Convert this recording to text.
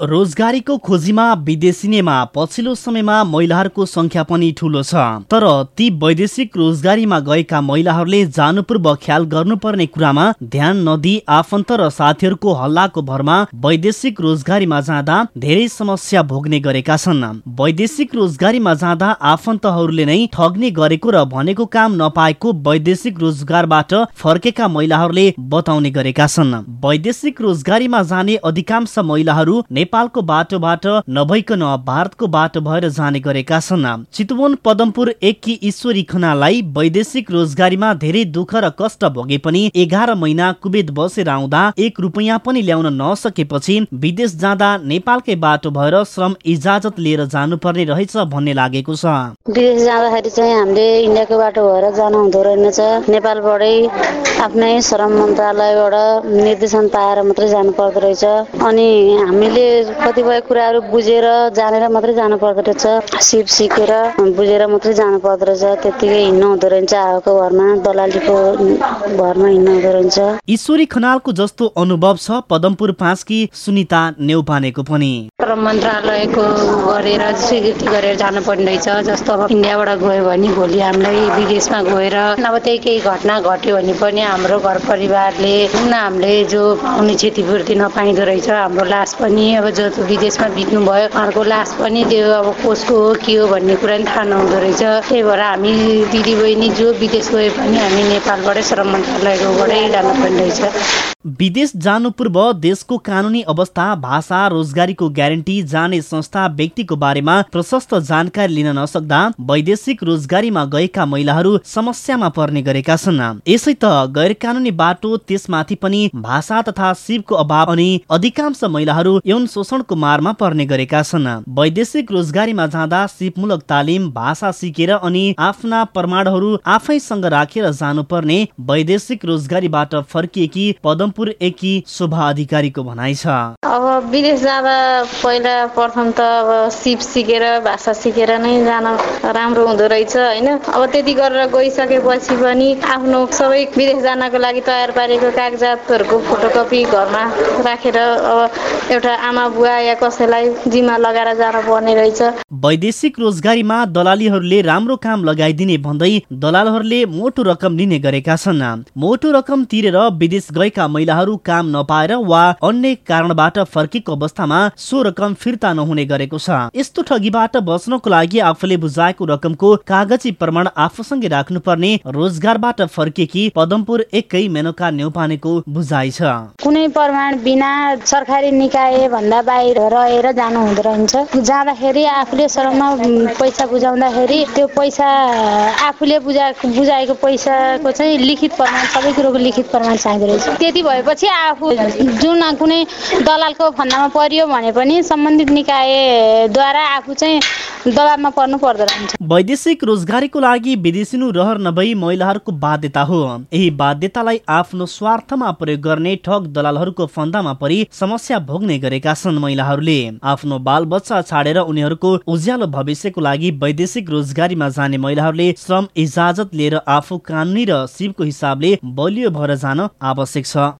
रोजगारीको खोजीमा विदेशिनेमा पछिल्लो समयमा महिलाहरूको संख्या पनि ठूलो छ। तर ती वैदेशिक रोजगारीमा गएका महिलाहरूले जानुपूर्व ख्याल गर्नुपर्ने कुरामा ध्यान नदिई आफन्त र साथीहरूको हल्लाको भरमा वैदेशिक रोजगारीमा जाँदा धेरै समस्या भोग्ने गरेका छन्। वैदेशिक रोजगारीमा जाँदा आफन्तहरूले नै ठग्ने गरेको र भनेको काम नपाएको वैदेशिक रोजगारबाट फर्केका महिलाहरूले बताउने गरेका छन्। वैदेशिक रोजगारीमा जाने अधिकांश महिलाहरू नेपालको बाटोबाट नभइकन भारतको बाटो भएर जाने गरेका छन्। चितवन पदमपुर एककी ईश्वरी खनालाई वैदेशिक रोजगारीमा धेरै दुःख र कष्ट भोगे पनि एघार महिना कुवेत बसेर आउँदा एक रुपियाँ पनि ल्याउन नसकेपछि विदेश जाँदा नेपालकै बाटो भएर श्रम इजाजत लिएर जानुपर्ने रहेछ भन्ने लागेको छ। विदेश जाँदाखेरि चाहिँ हामीले इन्डियाको बाटो भएर जानु हुँदो रहेनछ। नेपालबाटै आफ्नै श्रम मन्त्रालयबाट निर्देशन पाएर मात्रै जानु पर्दो रहेछ। अनि हामीले कतिपय कुराहरू बुझेर जानेर मात्रै जानु पर्दो रहेछ। सिप सिकेर बुझेर मात्रै जानु पर्दो रहेछ। त्यत्तिकै हिँड्नु हुँदो रहेछ। आएको घरमा दलालीको घरमा हिँड्नु हुँदो रहेछ। ईश्वरी खनालको जस्तो अनुभव छ पदमपुर पाँचकी सुनिता नेउपानेको पनि। श्रम मन्त्रालयको गरेर स्वीकृति गरेर जानुपर्ने रहेछ। जस्तो अब इन्डियाबाट गयो भने भोलि हामीलाई विदेशमा गएर अब त्यही केही घटना घट्यो भने पनि हाम्रो घर परिवारले हामीले जो पाउने क्षतिपूर्ति नपाइँदो रहेछ हाम्रो लास पनि अब जो विदेशमा बित्नु भयो उहाँहरूको लास पनि त्यो अब कसको हो के हो भन्ने कुरा पनि थाहा नहुँदो रहेछ। त्यही भएर हामी दिदीबहिनी जो विदेश गए पनि हामी नेपालबाटै श्रम मन्त्रालयकोबाटै जानुपर्ने रहेछ। विदेश जानु पूर्व देशको कानुनी अवस्था भाषा रोजगारीको ग्यारेन्टी जाने संस्था व्यक्तिको बारेमा प्रशस्त जानकारी लिन नसक्दा वैदेशिक रोजगारीमा गएका महिलाहरू समस्यामा पर्ने गरेका छन्। यसै त गैर कानुनी बाटो त्यसमाथि पनि भाषा तथा सिपको अभाव अनि अधिकांश महिलाहरू यौन शोषणको मारमा पर्ने गरेका छन्। वैदेशिक रोजगारीमा जाँदा सिपमूलक तालिम भाषा सिकेर अनि आफ्ना प्रमाणहरू आफैसँग राखेर जानुपर्ने वैदेशिक रोजगारीबाट फर्किएकी पदम रामपुर एकी शोभा अधिकारीको भनाइ छ। अब विदेश जाँदा पहिला प्रथम त अब सिप सिकेर भाषा सिकेर नै जान राम्रो हुँदो रहेछ होइन? अब त्यति गरेर गइसकेपछि पनि आफ्नो सबै विदेश जानको लागि तयार पारेको कागजातहरूको फोटोकपी घरमा राखेर अब एउटा आमा बुवा या कसैलाई जिम्मा लगाएर जान पर्ने रहेछ। वैदेशिक रोजगारीमा दलालीहरूले राम्रो काम लगाइदिने भन्दै दलालहरूले मोटो रकम लिने गरेका छन्। मोटो रकम तिरेर विदेश गएका महिलाहरू काम नपाएर वा अन्य कारणबाट फर्केको अवस्थामा सो रकम फिर्ता नहुने गरेको छ। यस्तो ठगीबाट बच्नको लागि आफूले बुझाएको रकमको कागजी प्रमाण आफूसँगै राख्नुपर्ने रोजगारबाट फर्किएकी पदमपुर एकै मेनका न्यौपानेको बुझाइ छ। कुनै प्रमाण बिना सरकारी निकाय भन्दा बाहिर रहेर जानु हुँदो रहन्छ। जाँदाखेरि आफूले सरमा पैसा बुझाउँदाखेरि त्यो पैसा आफूले बुझा बुझाएको पैसाको चाहिँ लिखित प्रमाण सबै कुरोको लिखित प्रमाण चाहिँदो रहेछ। त्यति भएपछि आफू जुन कुनै दलालको फन्दामा परियो भने पनि सम्बन्धित निकायद्वारा आफू चाहिँ दबाबमा पर्नु पर्दो रहन्छ वैदेशिक रोजगारीको लागि विदेशिनु रहर नभई महिलाहरूको बाध्यता हो। यही बाध्यतालाई आफ्नो स्वार्थमा प्रयोग गर्ने ठग दलालहरूको फन्दामा परि समस्या भोग्ने गरेका छन् महिलाहरूले। आफ्नो बाल बच्चा छाडेर उनीहरूको उज्यालो भविष्यको लागि वैदेशिक रोजगारीमा जाने महिलाहरूले श्रम इजाजत लिएर आफू कानुनी र शिवको हिसाबले बलियो भएर जान आवश्यक छ।